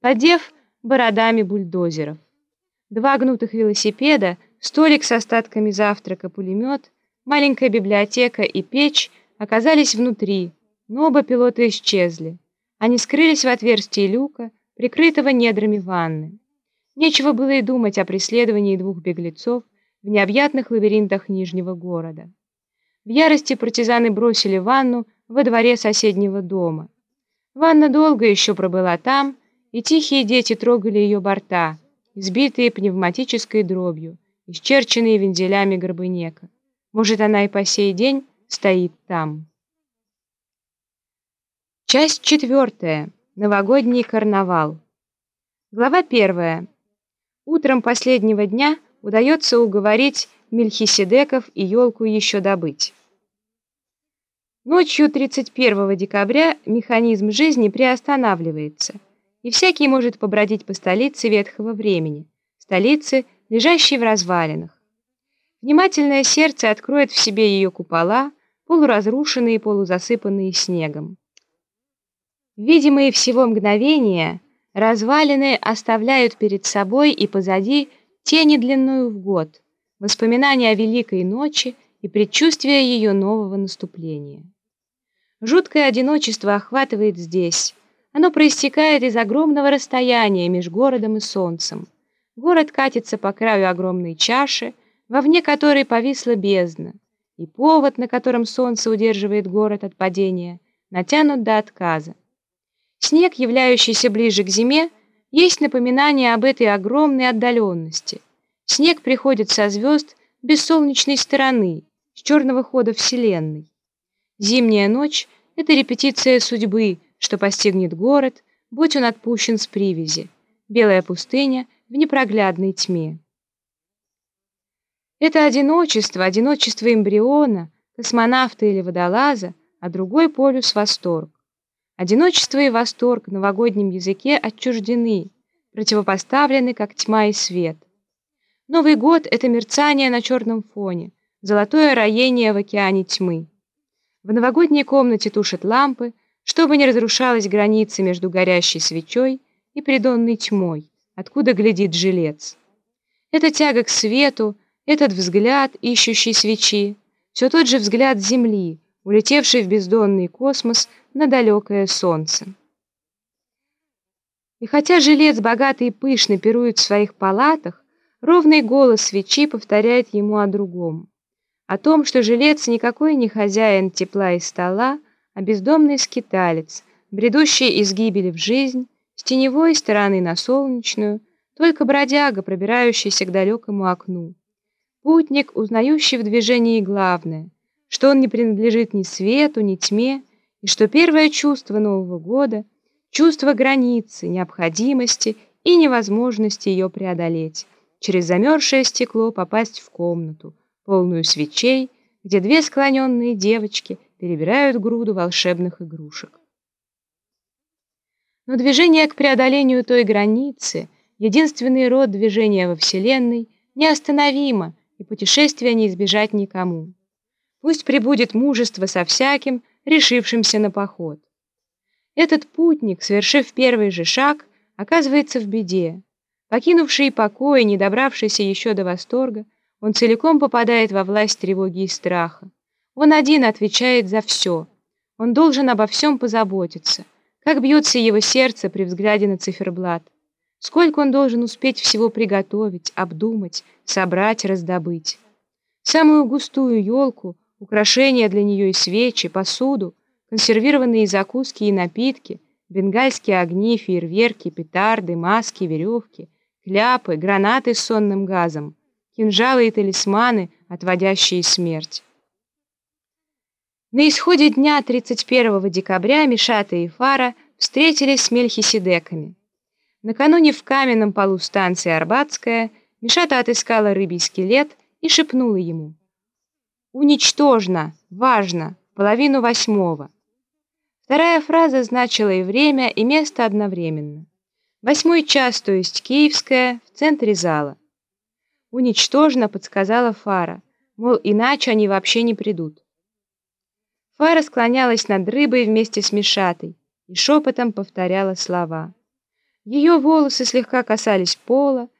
подев бородами бульдозеров. Два гнутых велосипеда, столик с остатками завтрака, пулемет, маленькая библиотека и печь оказались внутри, но оба пилота исчезли. Они скрылись в отверстии люка, прикрытого недрами ванны. Нечего было и думать о преследовании двух беглецов в необъятных лабиринтах Нижнего города. В ярости партизаны бросили ванну во дворе соседнего дома. Ванна долго еще пробыла там, и тихие дети трогали ее борта, избитые пневматической дробью, исчерченные вензелями горбынека. Может, она и по сей день стоит там. Часть четвертая. Новогодний карнавал. Глава первая. Утром последнего дня удается уговорить Мельхиседеков и елку еще добыть. Ночью 31 декабря механизм жизни приостанавливается, и всякий может побродить по столице ветхого времени, столице, лежащей в развалинах. Внимательное сердце откроет в себе ее купола, полуразрушенные и полузасыпанные снегом. Видимые всего мгновения, развалины оставляют перед собой и позади тени длинную в год, воспоминания о Великой ночи и предчувствие ее нового наступления. Жуткое одиночество охватывает здесь. Оно проистекает из огромного расстояния между городом и солнцем. Город катится по краю огромной чаши, вовне которой повисла бездна, и повод, на котором солнце удерживает город от падения, натянут до отказа. Снег, являющийся ближе к зиме, есть напоминание об этой огромной отдаленности. Снег приходит со звезд без солнечной стороны, с черного хода Вселенной. Зимняя ночь — это репетиция судьбы, что постигнет город, будь он отпущен с привязи. Белая пустыня в непроглядной тьме. Это одиночество, одиночество эмбриона, космонавта или водолаза, а другой полюс — восторг. Одиночество и восторг в новогоднем языке отчуждены, противопоставлены, как тьма и свет. Новый год — это мерцание на черном фоне, золотое роение в океане тьмы. В новогодней комнате тушат лампы, чтобы не разрушалась граница между горящей свечой и придонной тьмой, откуда глядит жилец. Это тяга к свету, этот взгляд, ищущий свечи, все тот же взгляд Земли, улетевший в бездонный космос на далекое солнце. И хотя жилец богатый и пышный пирует в своих палатах, ровный голос свечи повторяет ему о другом. О том, что жилец никакой не хозяин тепла и стола, а бездомный скиталец, бредущий из гибели в жизнь, с теневой стороны на солнечную, только бродяга, пробирающийся к далекому окну. Путник, узнающий в движении главное — что он не принадлежит ни свету, ни тьме, и что первое чувство Нового года — чувство границы, необходимости и невозможности ее преодолеть, через замерзшее стекло попасть в комнату, полную свечей, где две склоненные девочки перебирают груду волшебных игрушек. Но движение к преодолению той границы, единственный род движения во Вселенной, неостановимо, и путешествия не избежать никому. Пусть прибудет мужество со всяким, решившимся на поход. Этот путник, совершив первый же шаг, оказывается в беде. Покинувший покой, не добравшийся еще до восторга, он целиком попадает во власть тревоги и страха. Он один отвечает за все. Он должен обо всем позаботиться. Как бьется его сердце при взгляде на циферблат. Сколько он должен успеть всего приготовить, обдумать, собрать, раздобыть. Самую густую елку украшения для нее и свечи, посуду, консервированные закуски и напитки, бенгальские огни, фейерверки, петарды, маски, веревки, кляпы, гранаты с сонным газом, кинжалы и талисманы, отводящие смерть. На исходе дня 31 декабря Мишата и Фара встретились с мельхиседеками. Накануне в каменном полу станции Арбатская Мишата отыскала рыбий скелет и шепнула ему — Уничтожно, важно, половину восьмого. Вторая фраза значила и время, и место одновременно. Восьмой час, то есть киевская, в центре зала. Уничтожно, подсказала Фара, мол, иначе они вообще не придут. Фара склонялась над рыбой вместе с Мишатой и шепотом повторяла слова. Ее волосы слегка касались пола,